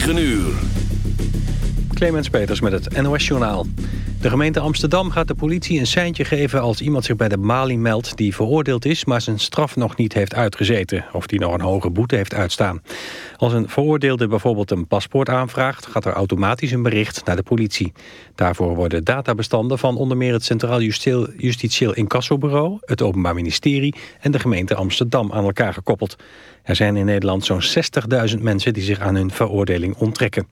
9 uur. Clemens Peters met het NOS Journaal. De gemeente Amsterdam gaat de politie een seintje geven... als iemand zich bij de Mali meldt die veroordeeld is... maar zijn straf nog niet heeft uitgezeten... of die nog een hoge boete heeft uitstaan. Als een veroordeelde bijvoorbeeld een paspoort aanvraagt... gaat er automatisch een bericht naar de politie. Daarvoor worden databestanden van onder meer... het Centraal Justitieel Incassobureau... het Openbaar Ministerie en de gemeente Amsterdam aan elkaar gekoppeld. Er zijn in Nederland zo'n 60.000 mensen... die zich aan hun veroordeling onttrekken.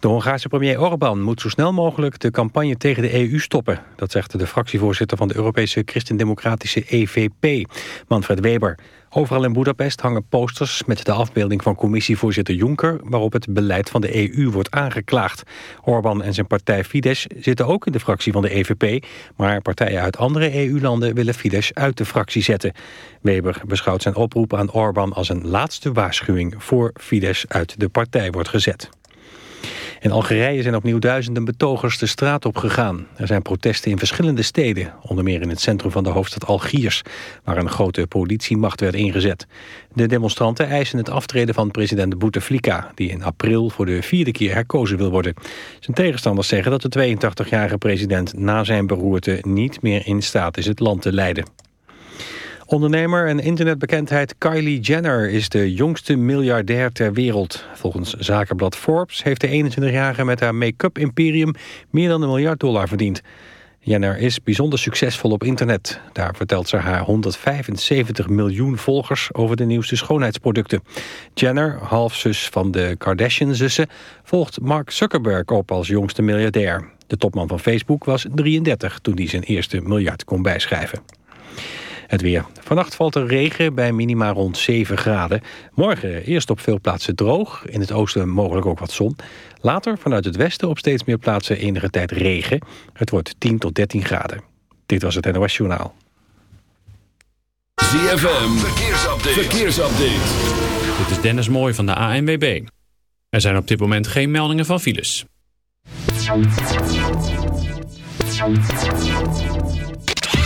De Hongaarse premier Orbán moet zo snel mogelijk de campagne tegen de EU stoppen. Dat zegt de fractievoorzitter van de Europese Christendemocratische EVP, Manfred Weber. Overal in Budapest hangen posters met de afbeelding van commissievoorzitter Juncker... waarop het beleid van de EU wordt aangeklaagd. Orbán en zijn partij Fidesz zitten ook in de fractie van de EVP... maar partijen uit andere EU-landen willen Fidesz uit de fractie zetten. Weber beschouwt zijn oproep aan Orbán als een laatste waarschuwing... voor Fidesz uit de partij wordt gezet. In Algerije zijn opnieuw duizenden betogers de straat op gegaan. Er zijn protesten in verschillende steden, onder meer in het centrum van de hoofdstad Algiers, waar een grote politiemacht werd ingezet. De demonstranten eisen het aftreden van president Bouteflika, die in april voor de vierde keer herkozen wil worden. Zijn tegenstanders zeggen dat de 82-jarige president na zijn beroerte niet meer in staat is het land te leiden. Ondernemer en internetbekendheid Kylie Jenner is de jongste miljardair ter wereld. Volgens zakenblad Forbes heeft de 21-jarige met haar make-up imperium meer dan een miljard dollar verdiend. Jenner is bijzonder succesvol op internet. Daar vertelt ze haar 175 miljoen volgers over de nieuwste schoonheidsproducten. Jenner, halfzus van de Kardashian-zussen, volgt Mark Zuckerberg op als jongste miljardair. De topman van Facebook was 33 toen hij zijn eerste miljard kon bijschrijven. Het weer. Vannacht valt er regen bij minima rond 7 graden. Morgen eerst op veel plaatsen droog. In het oosten mogelijk ook wat zon. Later vanuit het westen op steeds meer plaatsen enige tijd regen. Het wordt 10 tot 13 graden. Dit was het NOS Journaal. ZFM. Verkeersupdate. Verkeersupdate. Dit is Dennis Mooij van de ANWB. Er zijn op dit moment geen meldingen van files.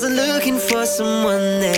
wasn't looking for someone that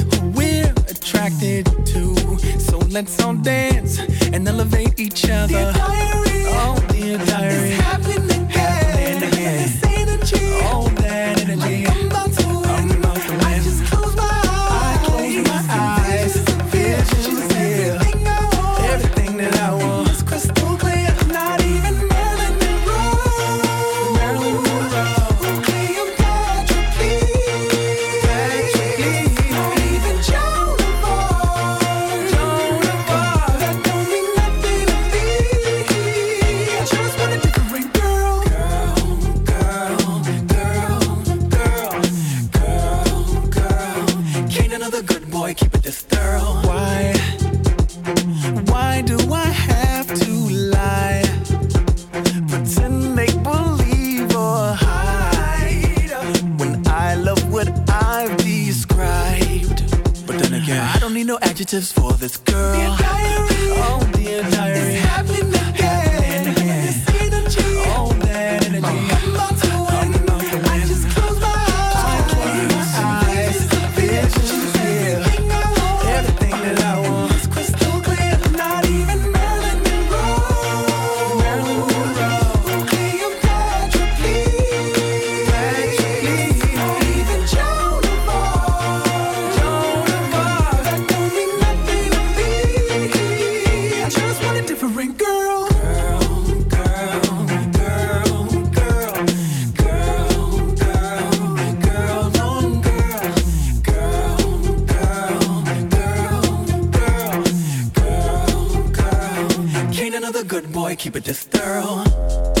attracted to. So let's all dance and elevate each other. Dear diary, oh dear diary, it's happening again. Happening again. All that energy. Can't another good boy keep it this thorough.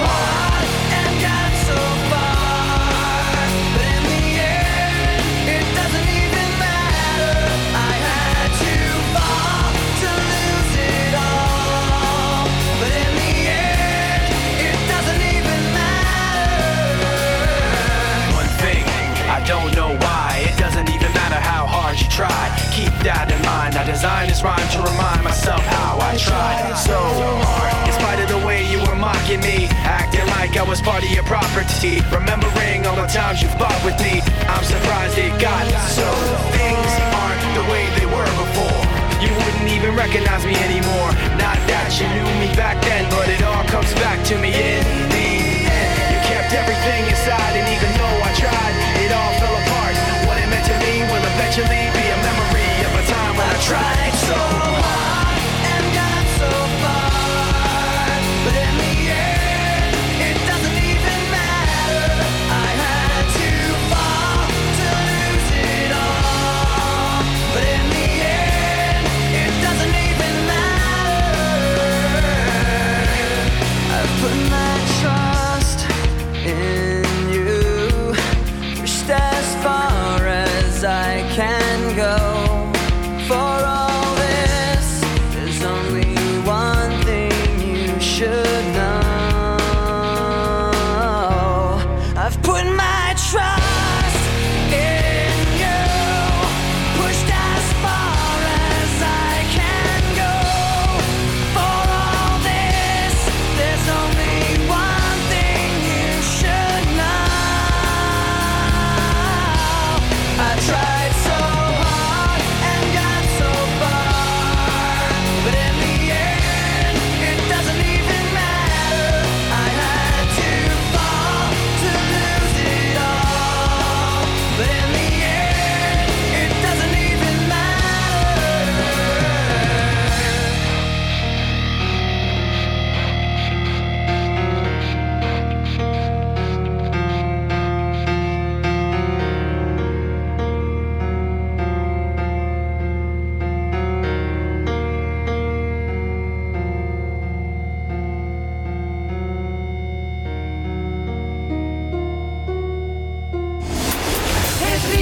Design this rhyme to remind myself how I tried so hard. In spite of the way you were mocking me, acting like I was part of your property. Remembering all the times you fought with me, I'm surprised it got so. Things aren't the way they were before. You wouldn't even recognize me anymore.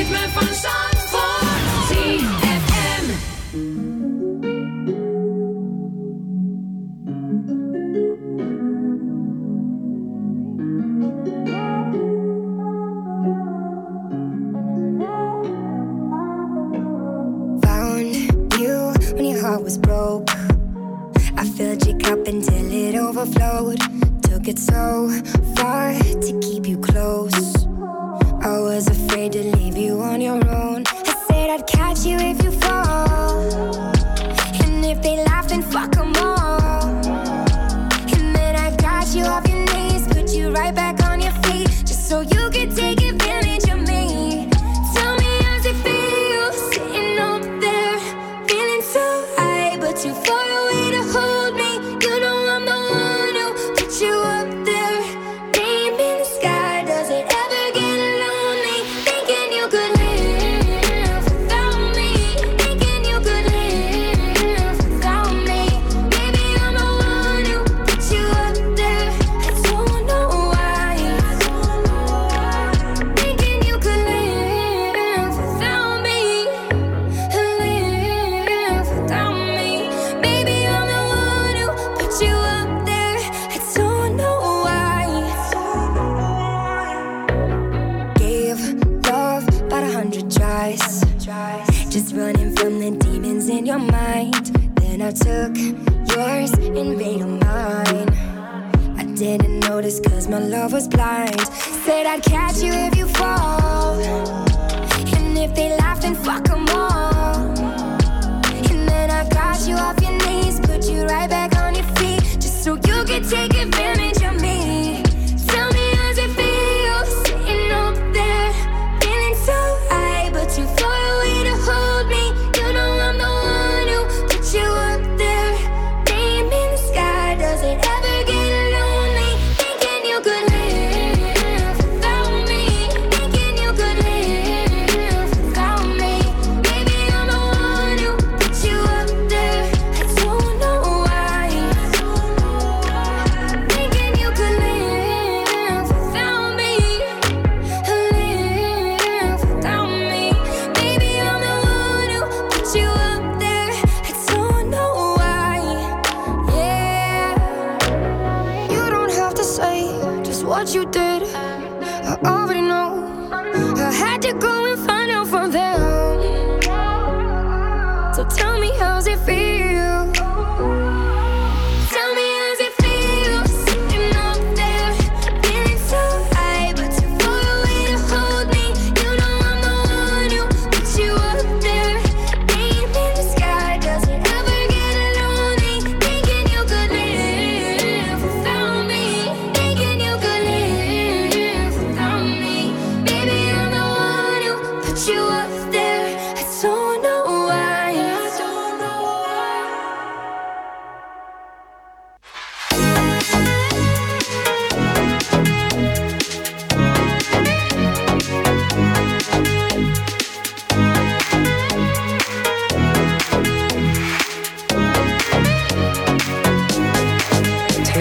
Ritme von Schadenfreude.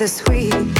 The sweet.